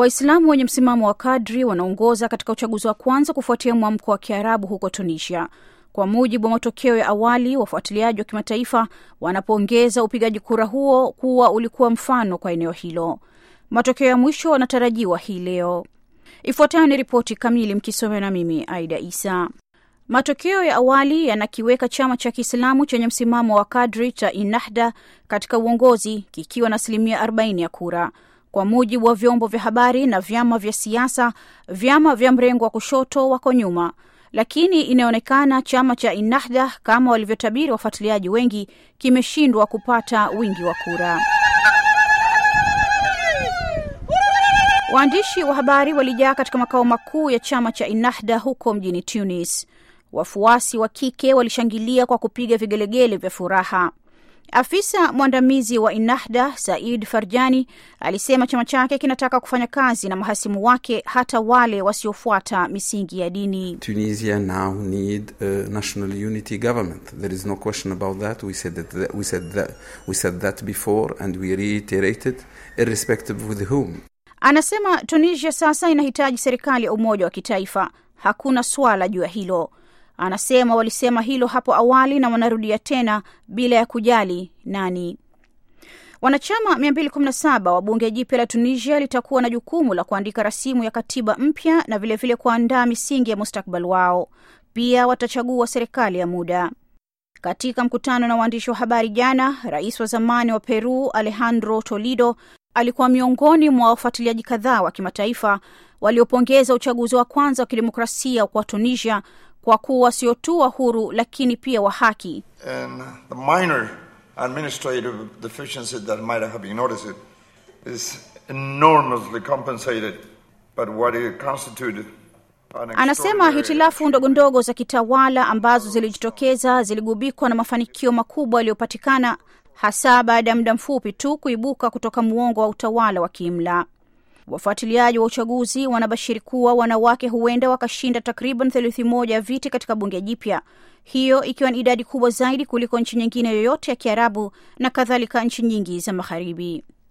Waislamu wenye msimamo wa kadri wanaongoza katika uchaguzi wa kwanza kufuatia mwamko wa Kiarabu huko Tunisia. Kwa mujibu wa matokeo ya awali, wafuatiliaji wa kimataifa wanapongeza upigaji kura huo kuwa ulikuwa mfano kwa eneo hilo. Matokeo ya mwisho wanatarajiwa hii leo. Ifuatayo ni ripoti kamili, mkisomewa na mimi Aida Isa. Matokeo ya awali yanakiweka chama cha Kiislamu chenye msimamo wa kadri cha Ennahda katika uongozi kikiwa na asilimia 40 ya kura. Kwa mujibu wa vyombo vya habari na vyama vya siasa, vyama vya mrengo wa kushoto wako nyuma, lakini inaonekana chama cha Ennahda, kama walivyotabiri wafuatiliaji wengi, kimeshindwa kupata wingi wa kura. Waandishi wa habari walijaa katika makao makuu ya chama cha Ennahda huko mjini Tunis. Wafuasi wa kike walishangilia kwa kupiga vigelegele vya furaha. Afisa mwandamizi wa Ennahda Said Farjani alisema chama chake kinataka kufanya kazi na mahasimu wake, hata wale wasiofuata misingi ya dini. Tunisia now need a national unity government. There is no question about that. We said that, we said that, we said that before and we reiterated irrespective with whom. Anasema Tunisia sasa inahitaji serikali ya umoja wa kitaifa. Hakuna swala juu ya hilo. Anasema walisema hilo hapo awali na wanarudia tena bila ya kujali nani. Wanachama 217 wa bunge jipya la Tunisia litakuwa na jukumu la kuandika rasimu ya katiba mpya na vilevile kuandaa misingi ya mustakbal wao. Pia watachagua serikali ya muda. Katika mkutano na waandishi wa habari jana, rais wa zamani wa Peru Alejandro tolido alikuwa miongoni mwa wafuatiliaji kadhaa wa kimataifa waliopongeza uchaguzi wa kwanza wa kidemokrasia kwa Tunisia kwa kuwa sio tu wa huru lakini pia wa haki. And the minor administrative deficiency that might have been noticed is enormously compensated but what it constituted Anasema hitilafu ndogo ndogo za kitawala ambazo zilijitokeza ziligubikwa na mafanikio makubwa yaliyopatikana hasa baada ya muda mfupi tu kuibuka kutoka muongo wa utawala wa kiimla. Wafuatiliaji wa uchaguzi wanabashiri kuwa wanawake huenda wakashinda takriban theluthi moja ya viti katika bunge jipya, hiyo ikiwa ni idadi kubwa zaidi kuliko nchi nyingine yoyote ya Kiarabu na kadhalika nchi nyingi za Magharibi.